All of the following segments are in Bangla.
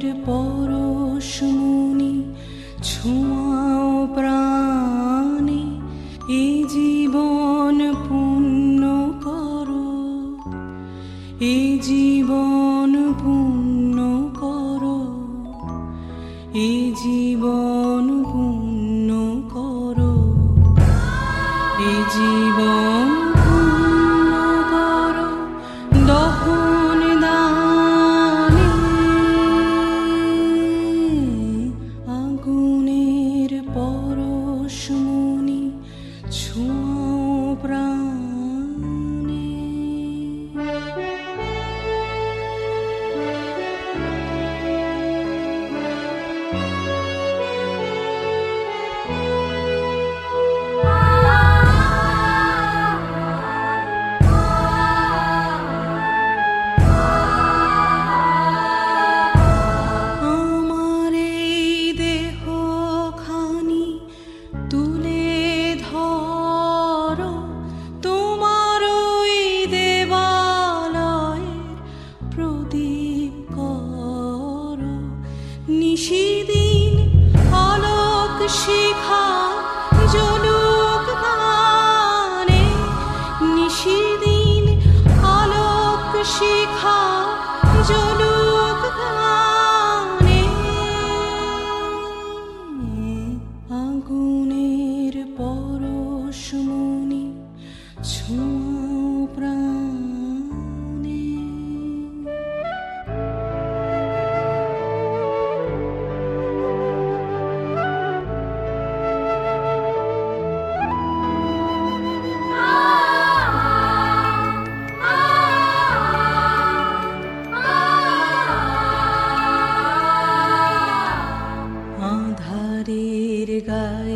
প্রেমের পরশমুনি ছোঁয়াও প্রাণে এই জীবন পূর্ণ করো। এই জীবন পূর্ণ করো। এই জীবন পূর্ণ আগুনের পরশমণি ছোঁয়াও she the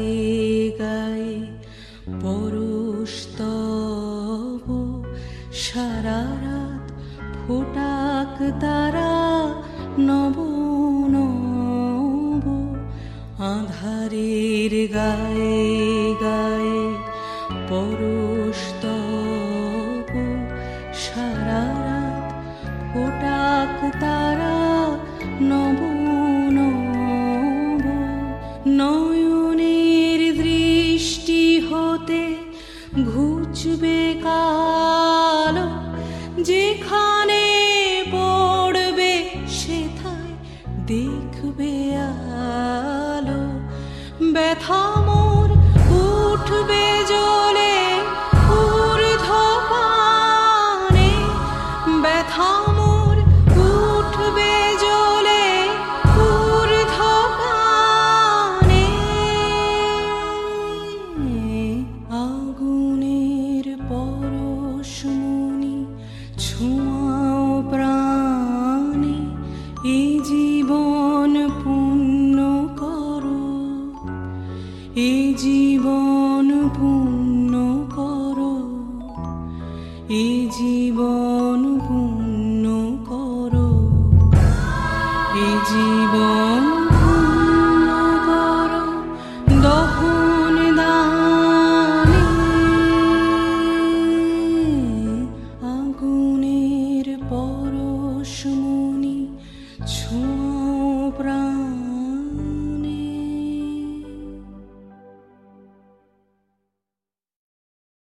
গায়ে গায়ে পরস্তব সারা রাত ফোটাক তারা নব নব। আধারের গায়ে গায়ে পরস্তব সারা রাত ফোটাক তারা ঘুচবে কালো। যেখানে পড়বে সেথায় দেখবে আলো। ব্যথা প্রাণে এ জীবন পূর্ণ করো। এ জীবন এ জীবন এ জীবন 出。